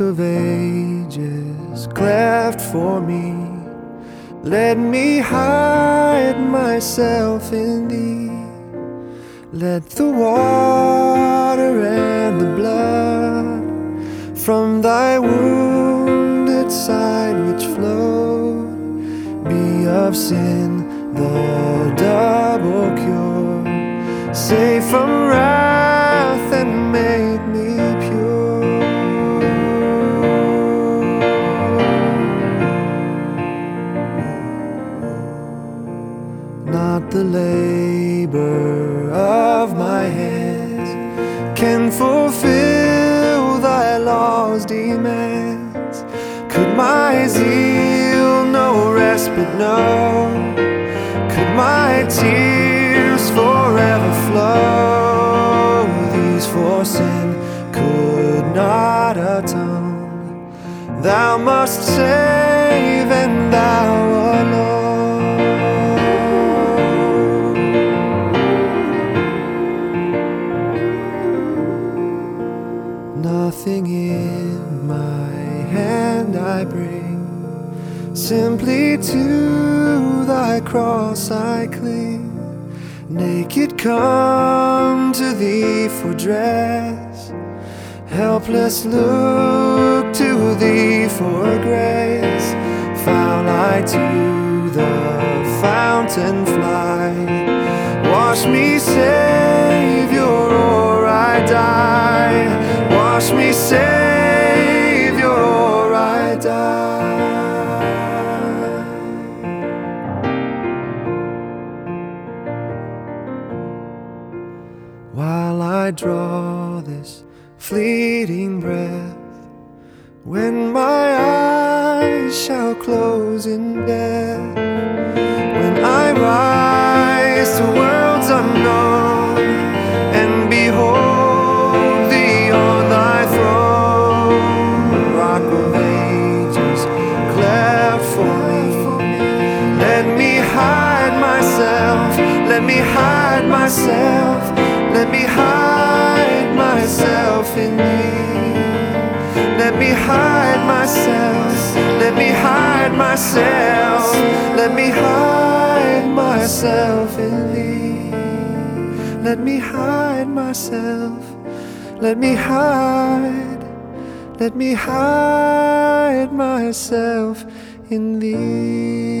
of ages cleft for me. Let me hide myself in thee. Let the water and the blood from thy wounded side which flowed be of sin the double cure. Safe from wrath demands. Could my zeal no respite know? Could my tears forever flow? These for sin could not atone. Thou must save, hand I bring, simply to thy cross I cling. Naked come to thee for dress, helpless look to thee for grace. Foul I to the fountain fly, wash me, Savior, I draw this fleeting breath, when my eyes shall close in death, when I rise to worlds unknown and behold thee on thy throne, rock of ages, cleft for me. Let me hide myself, let me hide myself, in thee. Let me hide myself, let me hide myself, let me hide myself in thee. Let me hide myself, let me hide, let me hide myself in thee.